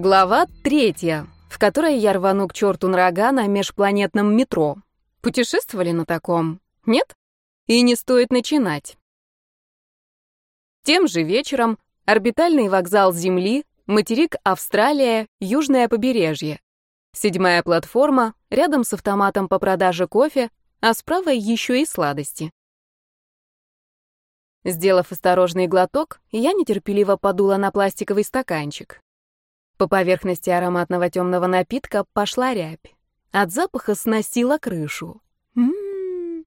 Глава третья, в которой я рвану к черту нрага на межпланетном метро. Путешествовали на таком? Нет? И не стоит начинать. Тем же вечером орбитальный вокзал Земли, материк Австралия, южное побережье. Седьмая платформа, рядом с автоматом по продаже кофе, а справа еще и сладости. Сделав осторожный глоток, я нетерпеливо подула на пластиковый стаканчик. По поверхности ароматного темного напитка пошла рябь. От запаха сносила крышу. М-м-м.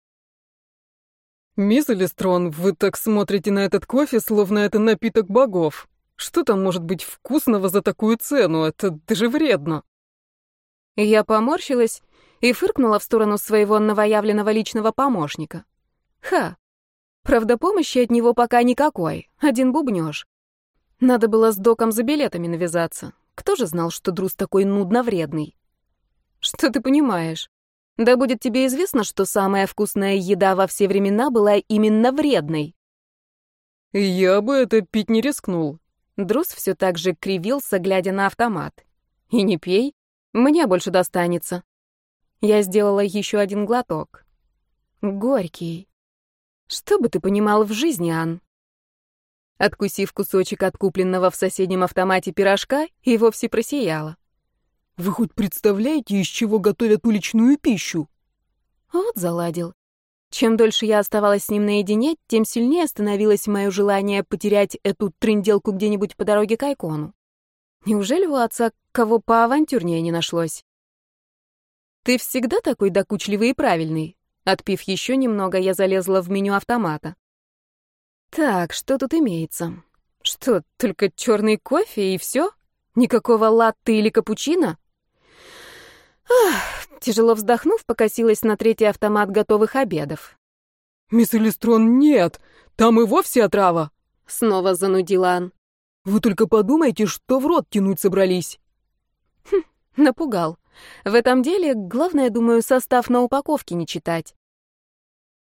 «Мисс Элистрон, вы так смотрите на этот кофе, словно это напиток богов. Что там может быть вкусного за такую цену? Это даже вредно». Я поморщилась и фыркнула в сторону своего новоявленного личного помощника. Ха, правда, помощи от него пока никакой, один бубнёж. Надо было с доком за билетами навязаться. Кто же знал, что Друз такой нудно вредный? Что ты понимаешь? Да будет тебе известно, что самая вкусная еда во все времена была именно вредной. Я бы это пить не рискнул. Друз все так же кривился, глядя на автомат. И не пей, мне больше достанется. Я сделала еще один глоток. Горький. Что бы ты понимал в жизни, Ан? Откусив кусочек от купленного в соседнем автомате пирожка, и вовсе просияла. «Вы хоть представляете, из чего готовят уличную пищу?» Вот заладил. Чем дольше я оставалась с ним наедине, тем сильнее становилось мое желание потерять эту трынделку где-нибудь по дороге к Айкону. Неужели у отца кого поавантюрнее не нашлось? «Ты всегда такой докучливый и правильный?» Отпив еще немного, я залезла в меню автомата. Так, что тут имеется? Что, только черный кофе и все? Никакого латте или капучино? Ах, тяжело вздохнув, покосилась на третий автомат готовых обедов. «Мисс Элистрон, нет! Там и вовсе отрава!» Снова занудила Ан. «Вы только подумайте, что в рот тянуть собрались!» Хм, напугал. В этом деле, главное, думаю, состав на упаковке не читать.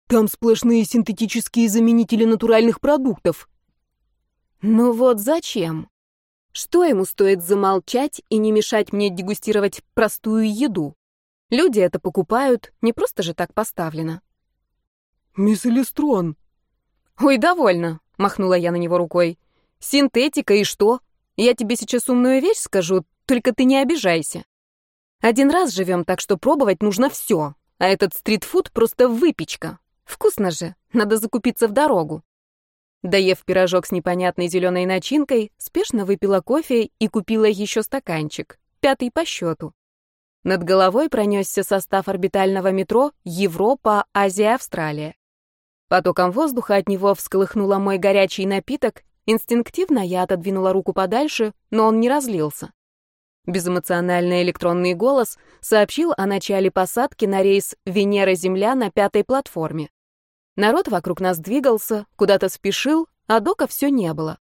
Там сплошные синтетические заменители натуральных продуктов. Ну вот зачем? Что ему стоит замолчать и не мешать мне дегустировать простую еду? Люди это покупают, не просто же так поставлено. Мисс Элистрон. Ой, довольно, махнула я на него рукой. Синтетика и что? Я тебе сейчас умную вещь скажу, только ты не обижайся. Один раз живем, так что пробовать нужно все, а этот стритфуд просто выпечка. Вкусно же, надо закупиться в дорогу. Доев пирожок с непонятной зеленой начинкой, спешно выпила кофе и купила еще стаканчик, пятый по счету. Над головой пронесся состав орбитального метро Европа, Азия, Австралия. Потоком воздуха от него всколыхнула мой горячий напиток, инстинктивно я отодвинула руку подальше, но он не разлился. Безэмоциональный электронный голос сообщил о начале посадки на рейс Венера-Земля на пятой платформе. Народ вокруг нас двигался, куда-то спешил, а дока все не было.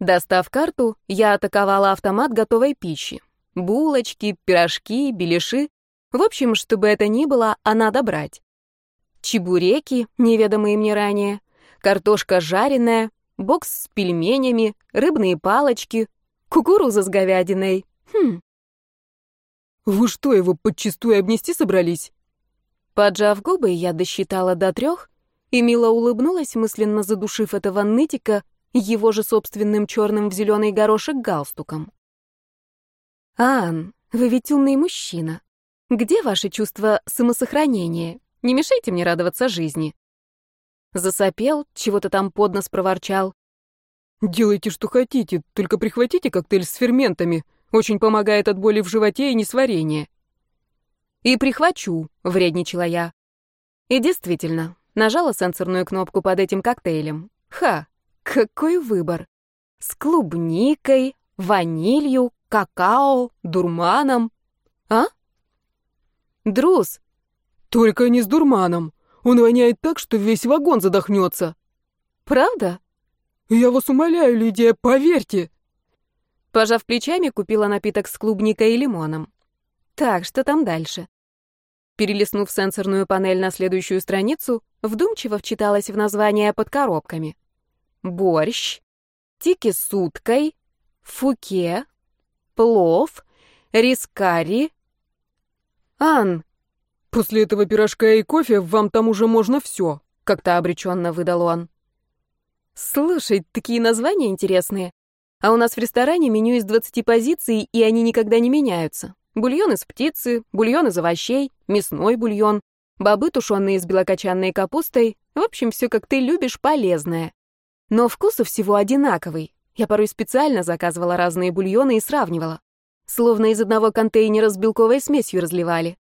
Достав карту, я атаковала автомат готовой пищи. Булочки, пирожки, беляши. В общем, чтобы это ни было, а надо брать. Чебуреки, неведомые мне ранее, картошка жареная, бокс с пельменями, рыбные палочки, кукуруза с говядиной. Хм. «Вы что, его подчистую обнести собрались?» Поджав губы, я досчитала до трех и мило улыбнулась, мысленно задушив этого нытика его же собственным черным в зеленый горошек галстуком. «Ан, вы ведь умный мужчина. Где ваше чувство самосохранения? Не мешайте мне радоваться жизни». Засопел, чего-то там под нос проворчал. «Делайте, что хотите, только прихватите коктейль с ферментами. Очень помогает от боли в животе и несварения». «И прихвачу», — вредничала я. И действительно, нажала сенсорную кнопку под этим коктейлем. Ха, какой выбор. С клубникой, ванилью, какао, дурманом. А? Друз. Только не с дурманом. Он воняет так, что весь вагон задохнется. Правда? Я вас умоляю, Лидия, поверьте. Пожав плечами, купила напиток с клубникой и лимоном. Так, что там дальше? Перелистнув сенсорную панель на следующую страницу, вдумчиво вчиталась в названия под коробками. Борщ, тики с уткой, фуке. плов, рис карри. Ан, после этого пирожка и кофе вам там уже можно все, как-то обреченно выдал он. Слушай, такие названия интересные. А у нас в ресторане меню из 20 позиций, и они никогда не меняются. Бульон из птицы, бульон из овощей, мясной бульон, бобы, тушеные с белокочанной капустой. В общем, все как ты любишь, полезное. Но вкус у всего одинаковый. Я порой специально заказывала разные бульоны и сравнивала. Словно из одного контейнера с белковой смесью разливали.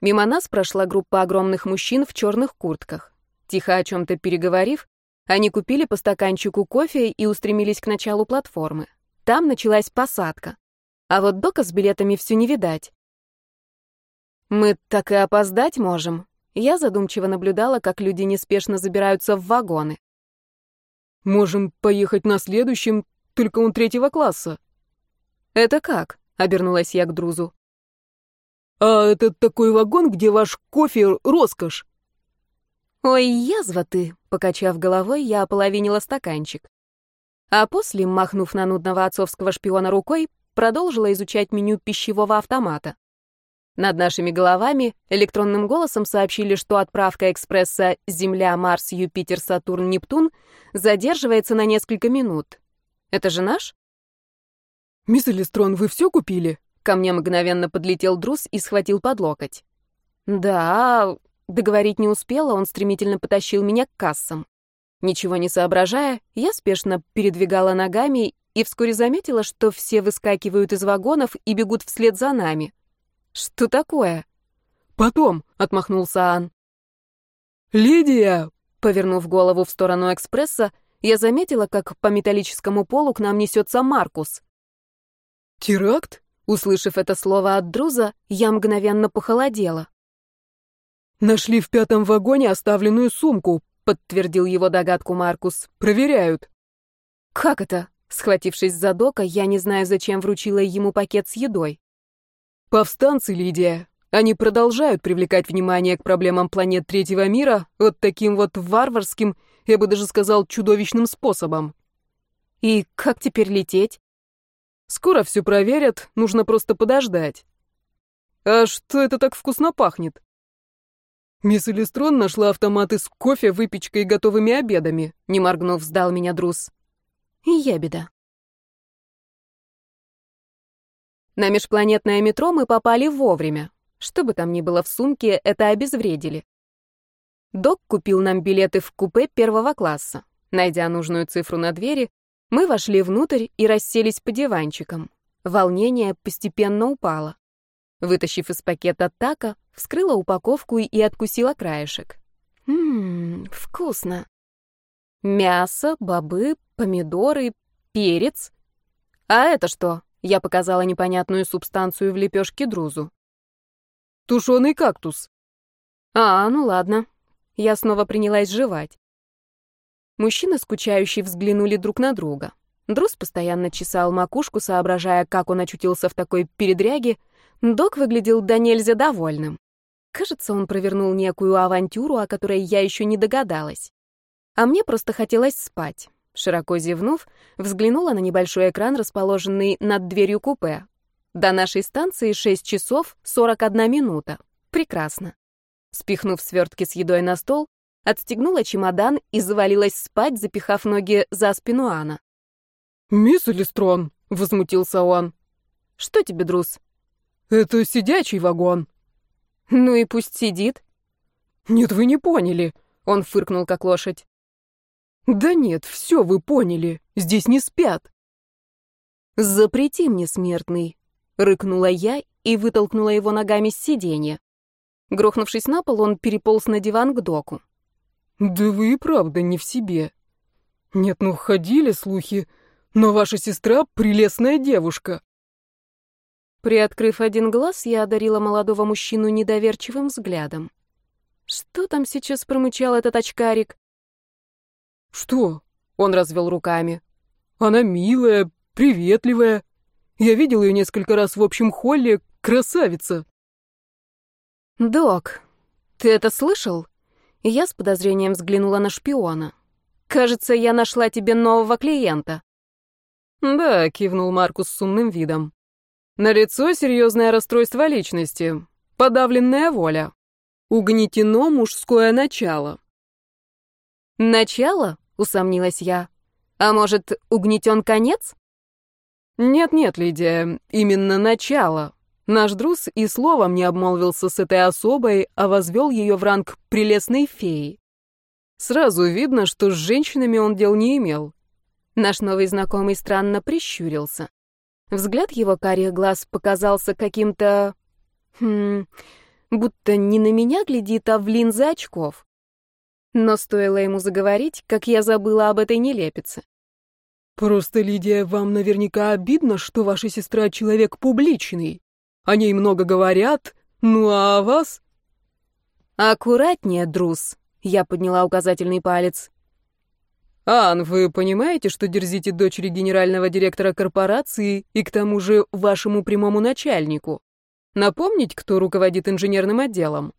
Мимо нас прошла группа огромных мужчин в черных куртках. Тихо о чем-то переговорив, они купили по стаканчику кофе и устремились к началу платформы. Там началась посадка. А вот Дока с билетами все не видать. Мы так и опоздать можем. Я задумчиво наблюдала, как люди неспешно забираются в вагоны. Можем поехать на следующем, только он третьего класса. Это как? Обернулась я к Друзу. А это такой вагон, где ваш кофе — роскошь. Ой, язва ты, покачав головой, я ополовинила стаканчик. А после, махнув на нудного отцовского шпиона рукой, продолжила изучать меню пищевого автомата. Над нашими головами электронным голосом сообщили, что отправка экспресса Земля, Марс, Юпитер, Сатурн, Нептун задерживается на несколько минут. Это же наш? «Мисс Элистрон, вы все купили?» Ко мне мгновенно подлетел Друз и схватил под локоть. «Да...» Договорить не успела, он стремительно потащил меня к кассам. Ничего не соображая, я спешно передвигала ногами и вскоре заметила, что все выскакивают из вагонов и бегут вслед за нами. Что такое? Потом, отмахнулся Ан. Лидия, повернув голову в сторону экспресса, я заметила, как по металлическому полу к нам несется Маркус. Теракт? Услышав это слово от Друза, я мгновенно похолодела. Нашли в пятом вагоне оставленную сумку, подтвердил его догадку Маркус. Проверяют. Как это? Схватившись за Дока, я не знаю, зачем вручила ему пакет с едой. «Повстанцы, Лидия, они продолжают привлекать внимание к проблемам планет третьего мира вот таким вот варварским, я бы даже сказал, чудовищным способом». «И как теперь лететь?» «Скоро все проверят, нужно просто подождать». «А что это так вкусно пахнет?» «Мисс Элистрон нашла автоматы с кофе, выпечкой и готовыми обедами», не моргнув, сдал меня Друз. И я беда. На межпланетное метро мы попали вовремя. Что бы там ни было в сумке, это обезвредили. Док купил нам билеты в купе первого класса. Найдя нужную цифру на двери, мы вошли внутрь и расселись по диванчикам. Волнение постепенно упало. Вытащив из пакета тако, вскрыла упаковку и откусила краешек. Ммм, вкусно. Мясо, бобы, помидоры, перец. А это что? Я показала непонятную субстанцию в лепешке друзу. Тушеный кактус. А, ну ладно. Я снова принялась жевать. Мужчины, скучающие, взглянули друг на друга. Друз постоянно чесал макушку, соображая, как он очутился в такой передряге. Док выглядел до нельзя довольным. Кажется, он провернул некую авантюру, о которой я еще не догадалась. А мне просто хотелось спать. Широко зевнув, взглянула на небольшой экран, расположенный над дверью купе. До нашей станции 6 часов 41 минута. Прекрасно. Спихнув свертки с едой на стол, отстегнула чемодан и завалилась спать, запихав ноги за спину Анна. «Мисс Элистрон», — возмутился он. «Что тебе, Друз?» «Это сидячий вагон». «Ну и пусть сидит». «Нет, вы не поняли», — он фыркнул, как лошадь. «Да нет, все вы поняли. Здесь не спят». «Запрети мне, смертный», — рыкнула я и вытолкнула его ногами с сиденья. Грохнувшись на пол, он переполз на диван к доку. «Да вы и правда не в себе. Нет, ну ходили слухи, но ваша сестра — прелестная девушка». Приоткрыв один глаз, я одарила молодого мужчину недоверчивым взглядом. Что там сейчас промычал этот очкарик? «Что?» — он развел руками. «Она милая, приветливая. Я видел ее несколько раз в общем холле. Красавица!» «Док, ты это слышал?» Я с подозрением взглянула на шпиона. «Кажется, я нашла тебе нового клиента». «Да», — кивнул Маркус с умным видом. Налицо серьезное расстройство личности, подавленная воля, угнетено мужское начало. «Начало?» — усомнилась я. «А может, угнетен конец?» «Нет-нет, Лидия, именно начало. Наш друз и словом не обмолвился с этой особой, а возвел ее в ранг прелестной феи. Сразу видно, что с женщинами он дел не имел. Наш новый знакомый странно прищурился. Взгляд его карих глаз показался каким-то... Хм... Будто не на меня глядит, а в линзы очков. Но стоило ему заговорить, как я забыла об этой нелепице. «Просто, Лидия, вам наверняка обидно, что ваша сестра человек публичный. О ней много говорят, ну а о вас...» «Аккуратнее, Друз», — я подняла указательный палец. «Ан, вы понимаете, что дерзите дочери генерального директора корпорации и к тому же вашему прямому начальнику? Напомнить, кто руководит инженерным отделом?»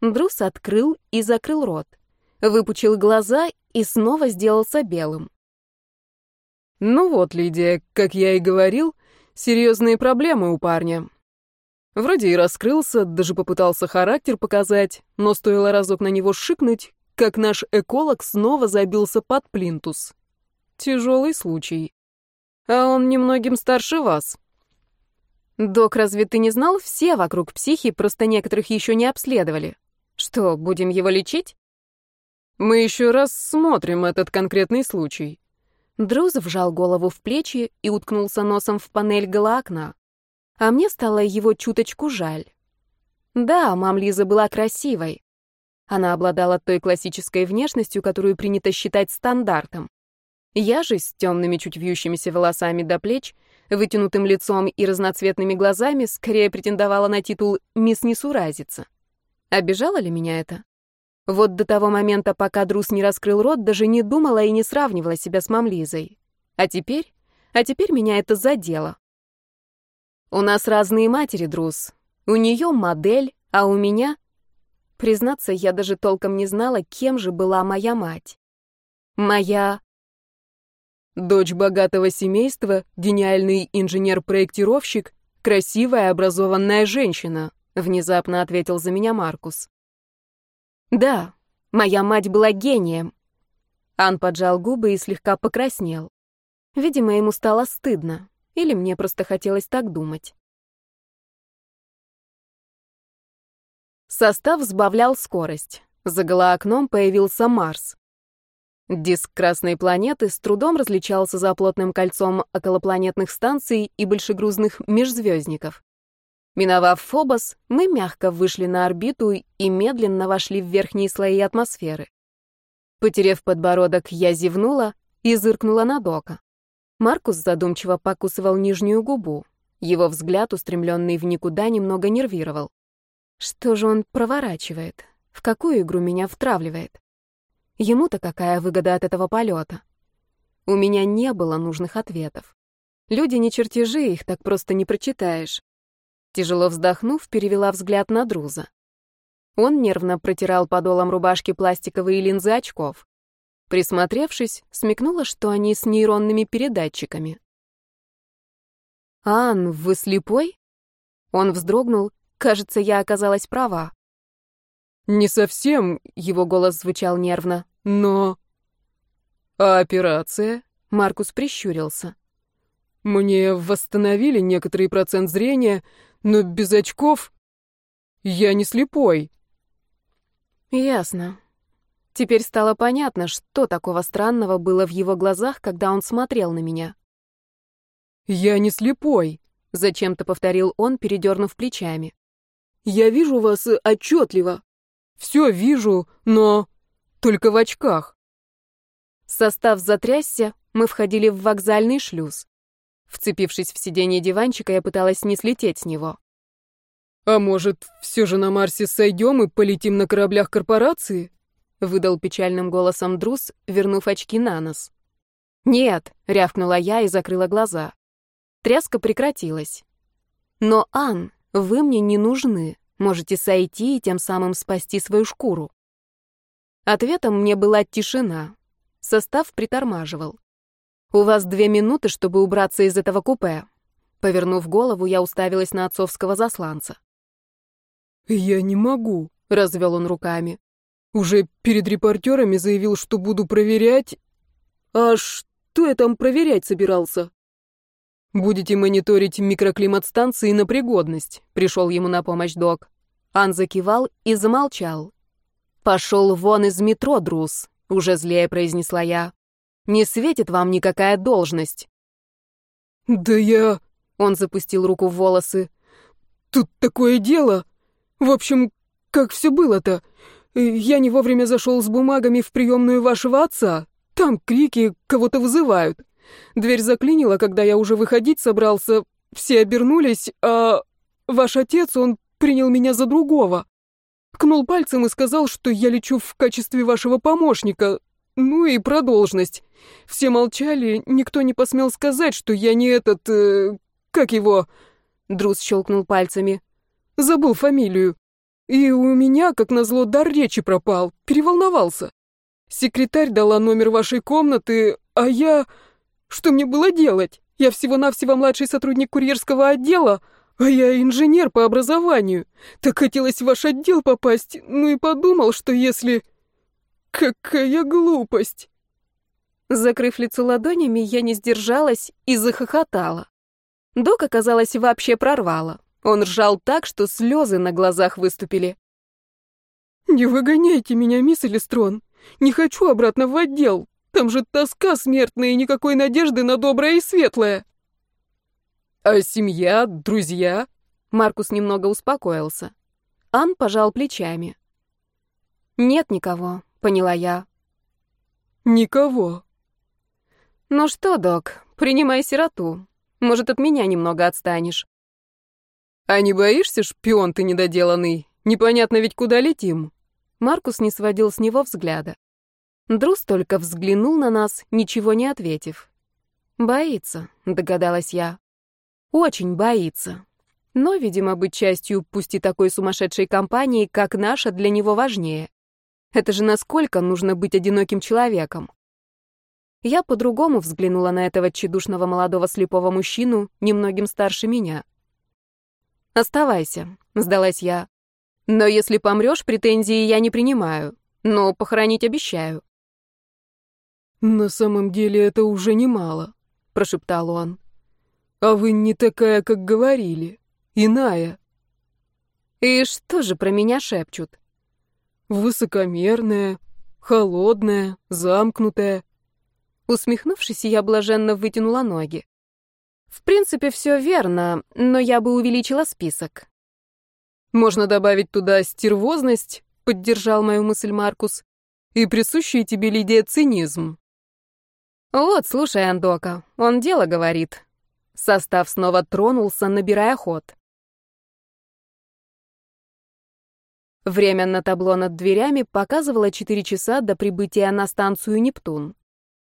Друз открыл и закрыл рот, выпучил глаза и снова сделался белым. Ну вот, Лидия, как я и говорил, серьезные проблемы у парня. Вроде и раскрылся, даже попытался характер показать, но стоило разок на него шикнуть, как наш эколог снова забился под плинтус. Тяжелый случай. А он немногим старше вас. Док, разве ты не знал? Все вокруг психи, просто некоторых еще не обследовали. Что, будем его лечить? Мы еще раз смотрим этот конкретный случай. Друз вжал голову в плечи и уткнулся носом в панель голоокна. А мне стало его чуточку жаль. Да, мам Лиза была красивой. Она обладала той классической внешностью, которую принято считать стандартом. Я же с темными чуть вьющимися волосами до плеч, вытянутым лицом и разноцветными глазами скорее претендовала на титул «Мисс Несуразица». Обижало ли меня это? Вот до того момента, пока Друс не раскрыл рот, даже не думала и не сравнивала себя с мамлизой. А теперь? А теперь меня это задело. У нас разные матери, Друс. У нее модель, а у меня... Признаться, я даже толком не знала, кем же была моя мать. Моя... Дочь богатого семейства, гениальный инженер-проектировщик, красивая, образованная женщина, внезапно ответил за меня Маркус. Да, моя мать была гением. Ан поджал губы и слегка покраснел. Видимо, ему стало стыдно. Или мне просто хотелось так думать. Состав сбавлял скорость. За голоокном появился Марс. Диск красной планеты с трудом различался за плотным кольцом околопланетных станций и большегрузных межзвездников. Миновав Фобос, мы мягко вышли на орбиту и медленно вошли в верхние слои атмосферы. Потерев подбородок, я зевнула и зыркнула на Дока. Маркус задумчиво покусывал нижнюю губу. Его взгляд, устремленный в никуда, немного нервировал. Что же он проворачивает? В какую игру меня втравливает? Ему-то какая выгода от этого полета? У меня не было нужных ответов. Люди не чертежи, их так просто не прочитаешь. Тяжело вздохнув, перевела взгляд на Друза. Он нервно протирал подолом рубашки пластиковые линзы очков. Присмотревшись, смекнула, что они с нейронными передатчиками. «Ан, вы слепой?» Он вздрогнул. Кажется, я оказалась права. «Не совсем», — его голос звучал нервно, — «но...» «А операция?» — Маркус прищурился. «Мне восстановили некоторый процент зрения, но без очков я не слепой. Ясно. Теперь стало понятно, что такого странного было в его глазах, когда он смотрел на меня. Я не слепой, зачем-то повторил он, передернув плечами. Я вижу вас отчетливо. Все вижу, но только в очках. Состав затрясся, мы входили в вокзальный шлюз. Вцепившись в сиденье диванчика, я пыталась не слететь с него. «А может, все же на Марсе сойдем и полетим на кораблях корпорации?» — выдал печальным голосом Друз, вернув очки на нос. «Нет», — рявкнула я и закрыла глаза. Тряска прекратилась. «Но, Ан, вы мне не нужны. Можете сойти и тем самым спасти свою шкуру». Ответом мне была тишина. Состав притормаживал. «У вас две минуты, чтобы убраться из этого купе. Повернув голову, я уставилась на отцовского засланца. «Я не могу», — развел он руками. «Уже перед репортерами заявил, что буду проверять...» «А что я там проверять собирался?» «Будете мониторить микроклимат станции на пригодность», — пришел ему на помощь док. Ан закивал и замолчал. «Пошел вон из метро, Друз», — уже злее произнесла я. «Не светит вам никакая должность». «Да я...» — он запустил руку в волосы. «Тут такое дело. В общем, как все было-то? Я не вовремя зашел с бумагами в приемную вашего отца. Там крики, кого-то вызывают. Дверь заклинила, когда я уже выходить собрался. Все обернулись, а ваш отец, он принял меня за другого. Ткнул пальцем и сказал, что я лечу в качестве вашего помощника. Ну и про должность. Все молчали, никто не посмел сказать, что я не этот... Э, как его...» Друз щелкнул пальцами. «Забыл фамилию. И у меня, как назло, дар речи пропал. Переволновался. Секретарь дала номер вашей комнаты, а я... Что мне было делать? Я всего-навсего младший сотрудник курьерского отдела, а я инженер по образованию. Так хотелось в ваш отдел попасть, ну и подумал, что если... Какая глупость!» Закрыв лицо ладонями, я не сдержалась и захохотала. Док, оказалось, вообще прорвало. Он ржал так, что слезы на глазах выступили. «Не выгоняйте меня, мисс Элистрон. Не хочу обратно в отдел. Там же тоска смертная и никакой надежды на доброе и светлое. А семья, друзья? Маркус немного успокоился. Ан пожал плечами. Нет никого, поняла я. Никого. Ну что, док, принимай сироту. Может, от меня немного отстанешь. А не боишься, шпион ты недоделанный? Непонятно ведь, куда летим. Маркус не сводил с него взгляда. Друз только взглянул на нас, ничего не ответив. «Боится», — догадалась я. «Очень боится. Но, видимо, быть частью пусть и такой сумасшедшей компании, как наша, для него важнее. Это же насколько нужно быть одиноким человеком». Я по-другому взглянула на этого тщедушного молодого слепого мужчину, немногим старше меня. «Оставайся», — сдалась я. «Но если помрешь, претензии я не принимаю, но похоронить обещаю». «На самом деле это уже немало», — прошептал он. «А вы не такая, как говорили. Иная». «И что же про меня шепчут?» «Высокомерная, холодная, замкнутая». Усмехнувшись, я блаженно вытянула ноги. В принципе, все верно, но я бы увеличила список. «Можно добавить туда стервозность», — поддержал мою мысль Маркус, «и присущий тебе, Лидия, цинизм». «Вот, слушай, Андока, он дело говорит». Состав снова тронулся, набирая ход. Время на табло над дверями показывало 4 часа до прибытия на станцию «Нептун».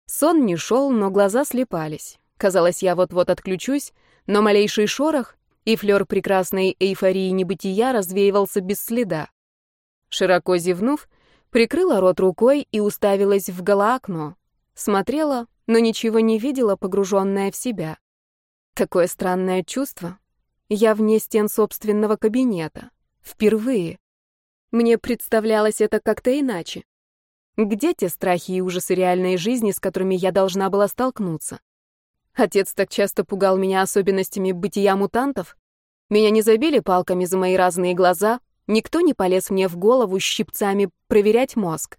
Сон не шел, но глаза слепались. Казалось, я вот-вот отключусь, но малейший шорох и флёр прекрасной эйфории небытия развеивался без следа. Широко зевнув, прикрыла рот рукой и уставилась в голоокно. Смотрела, но ничего не видела, погруженная в себя. Какое странное чувство. Я вне стен собственного кабинета. Впервые. Мне представлялось это как-то иначе. Где те страхи и ужасы реальной жизни, с которыми я должна была столкнуться? Отец так часто пугал меня особенностями бытия мутантов. Меня не забили палками за мои разные глаза, никто не полез мне в голову щипцами проверять мозг.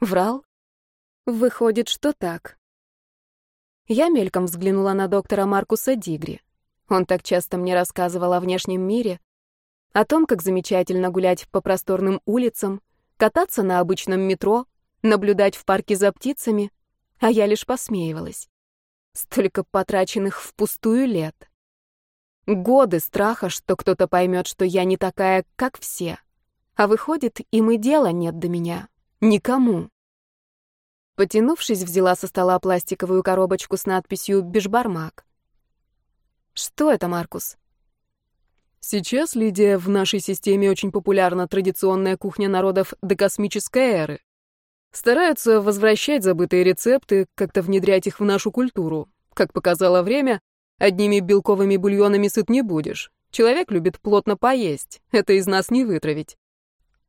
Врал? Выходит, что так. Я мельком взглянула на доктора Маркуса Дигри. Он так часто мне рассказывал о внешнем мире, о том, как замечательно гулять по просторным улицам, кататься на обычном метро, наблюдать в парке за птицами, а я лишь посмеивалась. Столько потраченных впустую лет. Годы страха, что кто-то поймет, что я не такая, как все. А выходит, им и дела нет до меня. Никому. Потянувшись, взяла со стола пластиковую коробочку с надписью «Бешбармак». «Что это, Маркус?» Сейчас, Лидия, в нашей системе очень популярна традиционная кухня народов до космической эры. Стараются возвращать забытые рецепты, как-то внедрять их в нашу культуру. Как показало время, Одними белковыми бульонами сыт не будешь. Человек любит плотно поесть. Это из нас не вытравить.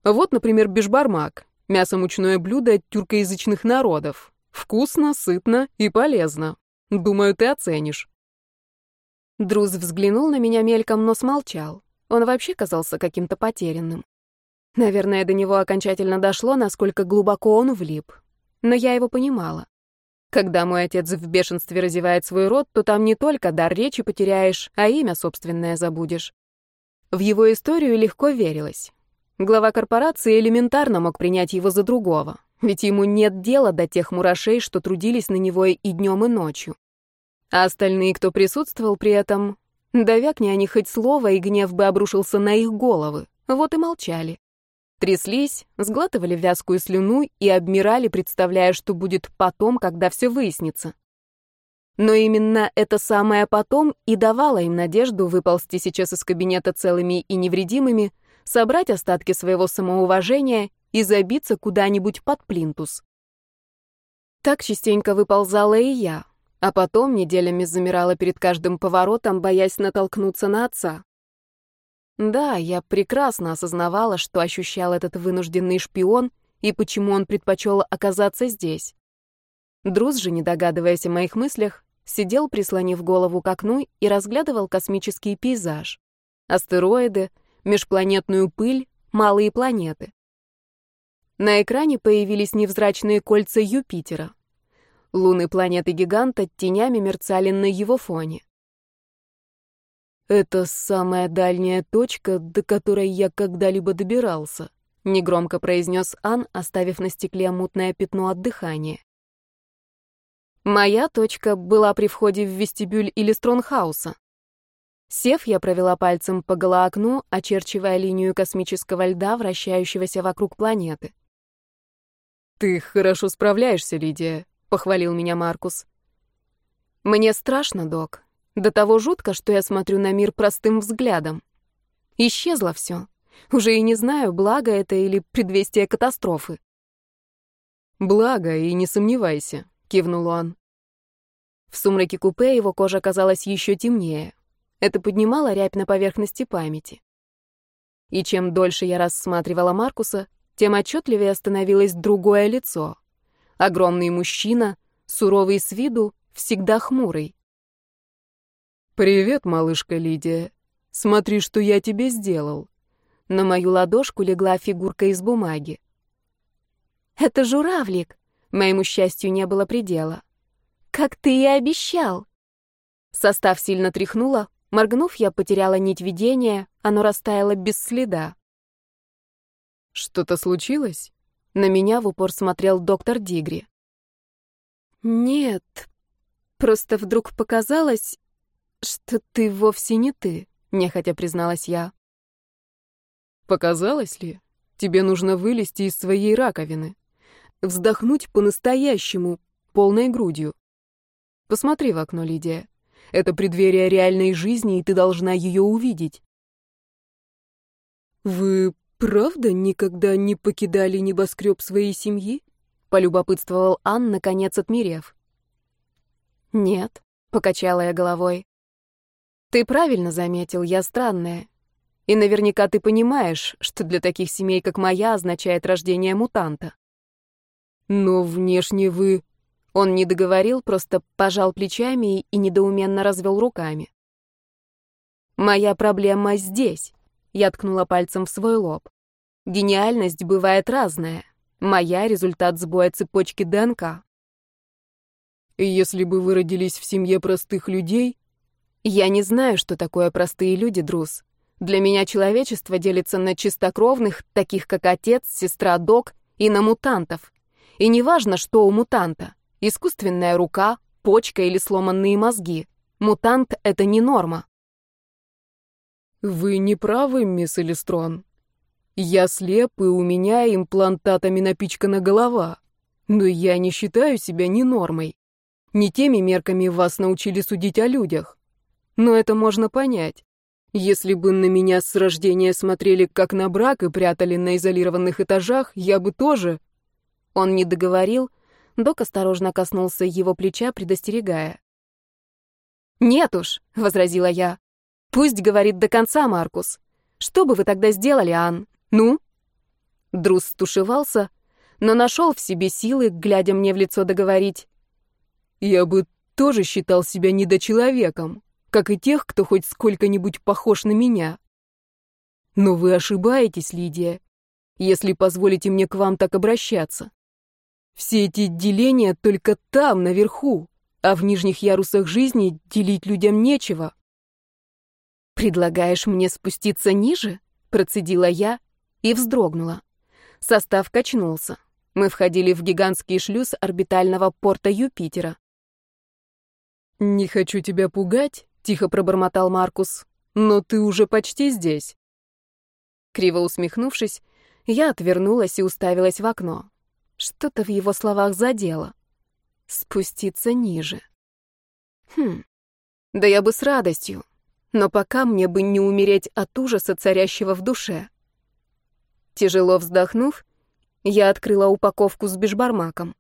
Вот, например, бешбармак. Мясо-мучное блюдо тюркоязычных народов. Вкусно, сытно и полезно. Думаю, ты оценишь. Друз взглянул на меня мельком, но смолчал. Он вообще казался каким-то потерянным. Наверное, до него окончательно дошло, насколько глубоко он влип. Но я его понимала. Когда мой отец в бешенстве разевает свой рот, то там не только дар речи потеряешь, а имя собственное забудешь. В его историю легко верилось. Глава корпорации элементарно мог принять его за другого, ведь ему нет дела до тех мурашей, что трудились на него и днем, и ночью. А остальные, кто присутствовал при этом, довякни они хоть слово, и гнев бы обрушился на их головы, вот и молчали тряслись, сглатывали вязкую слюну и обмирали, представляя, что будет потом, когда все выяснится. Но именно это самое потом и давало им надежду выползти сейчас из кабинета целыми и невредимыми, собрать остатки своего самоуважения и забиться куда-нибудь под плинтус. Так частенько выползала и я, а потом неделями замирала перед каждым поворотом, боясь натолкнуться на отца. Да, я прекрасно осознавала, что ощущал этот вынужденный шпион и почему он предпочел оказаться здесь. Друз же, не догадываясь о моих мыслях, сидел, прислонив голову к окну и разглядывал космический пейзаж. Астероиды, межпланетную пыль, малые планеты. На экране появились невзрачные кольца Юпитера. Луны планеты-гиганта тенями мерцали на его фоне. «Это самая дальняя точка, до которой я когда-либо добирался», — негромко произнес Ан, оставив на стекле мутное пятно от дыхания. Моя точка была при входе в вестибюль или Стронхауса. Сев, я провела пальцем по голоокну, очерчивая линию космического льда, вращающегося вокруг планеты. «Ты хорошо справляешься, Лидия», — похвалил меня Маркус. «Мне страшно, док. До того жутко, что я смотрю на мир простым взглядом. Исчезло все. Уже и не знаю, благо это или предвестие катастрофы. «Благо, и не сомневайся», — кивнул он. В сумраке купе его кожа казалась еще темнее. Это поднимало рябь на поверхности памяти. И чем дольше я рассматривала Маркуса, тем отчетливее становилось другое лицо. Огромный мужчина, суровый с виду, всегда хмурый. «Привет, малышка Лидия. Смотри, что я тебе сделал». На мою ладошку легла фигурка из бумаги. «Это журавлик!» Моему счастью не было предела. «Как ты и обещал!» Состав сильно тряхнула. Моргнув, я потеряла нить видения, оно растаяло без следа. «Что-то случилось?» На меня в упор смотрел доктор Дигри. «Нет, просто вдруг показалось, «Что ты вовсе не ты», — нехотя призналась я. «Показалось ли? Тебе нужно вылезти из своей раковины. Вздохнуть по-настоящему, полной грудью. Посмотри в окно, Лидия. Это преддверие реальной жизни, и ты должна ее увидеть». «Вы правда никогда не покидали небоскреб своей семьи?» — полюбопытствовал Ан, наконец отмерев. «Нет», — покачала я головой. Ты правильно заметил, я странная. И наверняка ты понимаешь, что для таких семей, как моя, означает рождение мутанта. Но внешне вы... Он не договорил, просто пожал плечами и недоуменно развел руками. Моя проблема здесь. Я ткнула пальцем в свой лоб. Гениальность бывает разная. Моя — результат сбоя цепочки ДНК. Если бы вы родились в семье простых людей, я не знаю, что такое простые люди, Друз. Для меня человечество делится на чистокровных, таких как отец, сестра, док, и на мутантов. И неважно, что у мутанта. Искусственная рука, почка или сломанные мозги. Мутант — это не норма. Вы не правы, мисс Элистрон. Я слеп, и у меня имплантатами напичкана голова. Но я не считаю себя ни нормой. Не теми мерками вас научили судить о людях. Но это можно понять. Если бы на меня с рождения смотрели как на брак и прятали на изолированных этажах, я бы тоже... Он не договорил, док осторожно коснулся его плеча, предостерегая. «Нет уж», — возразила я. «Пусть говорит до конца, Маркус. Что бы вы тогда сделали, Ан? Ну?» Друз стушевался, но нашел в себе силы, глядя мне в лицо, договорить. «Я бы тоже считал себя недочеловеком, как и тех, кто хоть сколько-нибудь похож на меня. Но вы ошибаетесь, Лидия, если позволите мне к вам так обращаться. Все эти деления только там, наверху, а в нижних ярусах жизни делить людям нечего. «Предлагаешь мне спуститься ниже?» — процедила я и вздрогнула. Состав качнулся. Мы входили в гигантский шлюз орбитального порта Юпитера. «Не хочу тебя пугать», — тихо пробормотал Маркус, «но ты уже почти здесь». Криво усмехнувшись, я отвернулась и уставилась в окно. Что-то в его словах задело спуститься ниже. Хм, да я бы с радостью, но пока мне бы не умереть от ужаса, царящего в душе. Тяжело вздохнув, я открыла упаковку с бешбармаком.